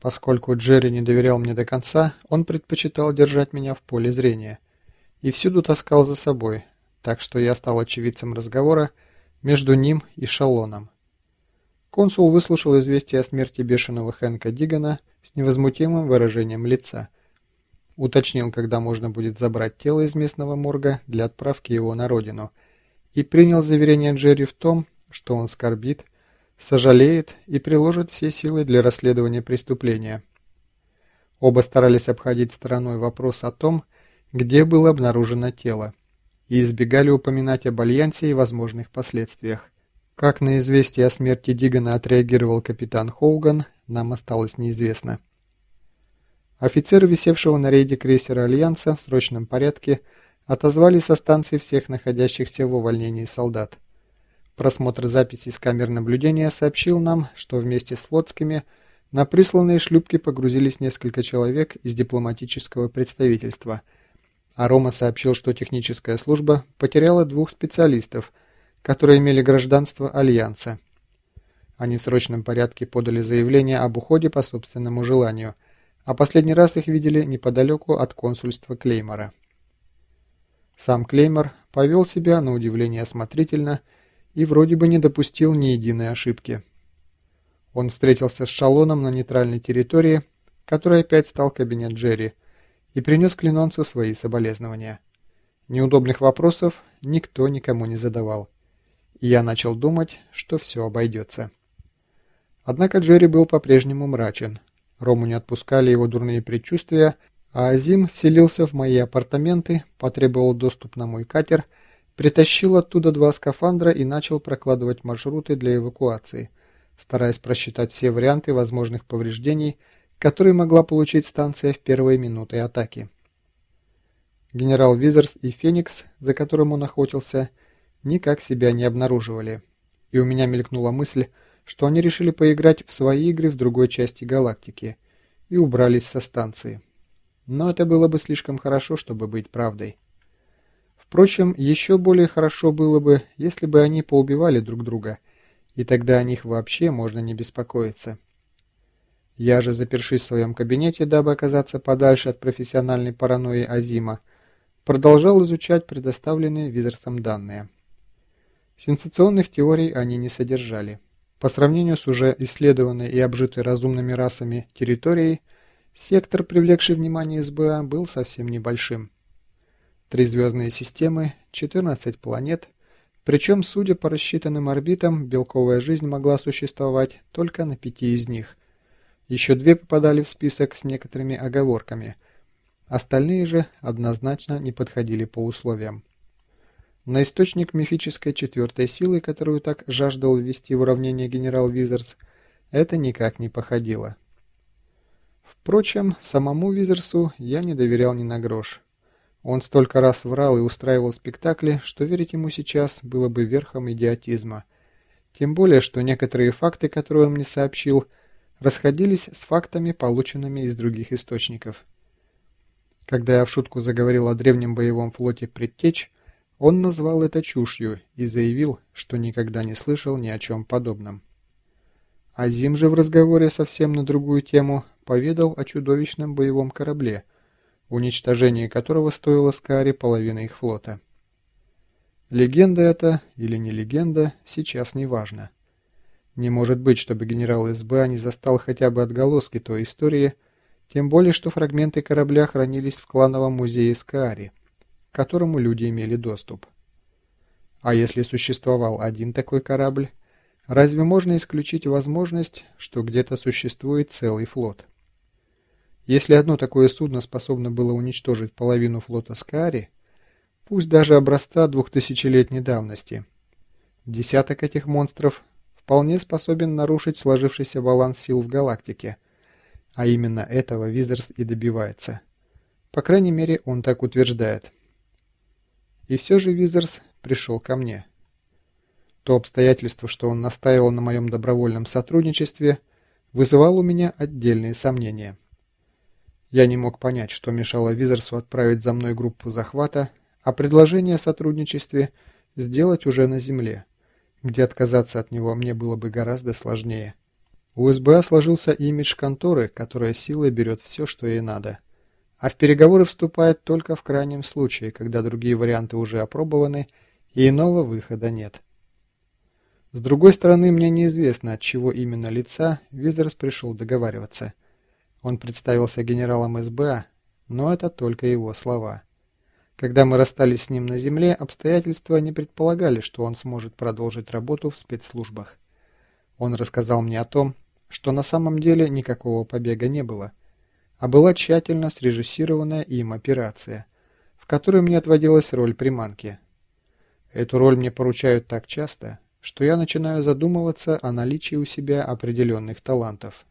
Поскольку Джерри не доверял мне до конца, он предпочитал держать меня в поле зрения и всюду таскал за собой, так что я стал очевидцем разговора между ним и Шалоном. Консул выслушал известие о смерти бешеного Хэнка Дигана с невозмутимым выражением лица. Уточнил, когда можно будет забрать тело из местного морга для отправки его на родину, и принял заверение Джерри в том, что он скорбит, сожалеет и приложит все силы для расследования преступления. Оба старались обходить стороной вопрос о том, где было обнаружено тело, и избегали упоминать об альянсе и возможных последствиях. Как на известие о смерти Дигана отреагировал капитан Хоуган, нам осталось неизвестно. Офицеры, висевшего на рейде крейсера Альянса в срочном порядке, отозвали со станции всех находящихся в увольнении солдат. Просмотр записей с камер наблюдения сообщил нам, что вместе с флотскими на присланные шлюпки погрузились несколько человек из дипломатического представительства, а Рома сообщил, что техническая служба потеряла двух специалистов, которые имели гражданство Альянса. Они в срочном порядке подали заявление об уходе по собственному желанию, а последний раз их видели неподалеку от консульства Клеймора. Сам Клеймор повел себя на удивление осмотрительно и вроде бы не допустил ни единой ошибки. Он встретился с Шалоном на нейтральной территории, которая опять стал кабинет Джерри, и принес Клинонцу свои соболезнования. Неудобных вопросов никто никому не задавал, и я начал думать, что все обойдется. Однако Джерри был по-прежнему мрачен. Рому не отпускали его дурные предчувствия, а Азим вселился в мои апартаменты, потребовал доступ на мой катер – Притащил оттуда два скафандра и начал прокладывать маршруты для эвакуации, стараясь просчитать все варианты возможных повреждений, которые могла получить станция в первые минуты атаки. Генерал Визерс и Феникс, за которым он охотился, никак себя не обнаруживали, и у меня мелькнула мысль, что они решили поиграть в свои игры в другой части галактики и убрались со станции. Но это было бы слишком хорошо, чтобы быть правдой. Впрочем, еще более хорошо было бы, если бы они поубивали друг друга, и тогда о них вообще можно не беспокоиться. Я же, запершись в своем кабинете, дабы оказаться подальше от профессиональной паранойи Азима, продолжал изучать предоставленные Визерсом данные. Сенсационных теорий они не содержали. По сравнению с уже исследованной и обжитой разумными расами территорией, сектор, привлекший внимание СБА, был совсем небольшим. Три звездные системы, 14 планет, причем, судя по рассчитанным орбитам, белковая жизнь могла существовать только на пяти из них. Еще две попадали в список с некоторыми оговорками. Остальные же однозначно не подходили по условиям. На источник мифической четвертой силы, которую так жаждал ввести в уравнение генерал Визерс, это никак не походило. Впрочем, самому Визерсу я не доверял ни на грош. Он столько раз врал и устраивал спектакли, что верить ему сейчас было бы верхом идиотизма. Тем более, что некоторые факты, которые он мне сообщил, расходились с фактами, полученными из других источников. Когда я в шутку заговорил о древнем боевом флоте «Предтеч», он назвал это чушью и заявил, что никогда не слышал ни о чем подобном. Азим же в разговоре совсем на другую тему поведал о чудовищном боевом корабле – уничтожение которого стоило Скари половины их флота. Легенда это или не легенда, сейчас не важно. Не может быть, чтобы генерал СБА не застал хотя бы отголоски той истории, тем более, что фрагменты корабля хранились в клановом музее Скаари, к которому люди имели доступ. А если существовал один такой корабль, разве можно исключить возможность, что где-то существует целый флот? Если одно такое судно способно было уничтожить половину флота Скари, пусть даже образца двухтысячелетней давности, десяток этих монстров вполне способен нарушить сложившийся баланс сил в галактике, а именно этого Визерс и добивается. По крайней мере, он так утверждает. И все же Визерс пришел ко мне. То обстоятельство, что он настаивал на моем добровольном сотрудничестве, вызывало у меня отдельные сомнения. Я не мог понять, что мешало Визерсу отправить за мной группу захвата, а предложение о сотрудничестве сделать уже на Земле, где отказаться от него мне было бы гораздо сложнее. У СБА сложился имидж конторы, которая силой берет все, что ей надо. А в переговоры вступает только в крайнем случае, когда другие варианты уже опробованы и иного выхода нет. С другой стороны, мне неизвестно, от чего именно лица Визерс пришел договариваться. Он представился генералом СБА, но это только его слова. Когда мы расстались с ним на земле, обстоятельства не предполагали, что он сможет продолжить работу в спецслужбах. Он рассказал мне о том, что на самом деле никакого побега не было, а была тщательно срежиссированная им операция, в которой мне отводилась роль приманки. Эту роль мне поручают так часто, что я начинаю задумываться о наличии у себя определенных талантов.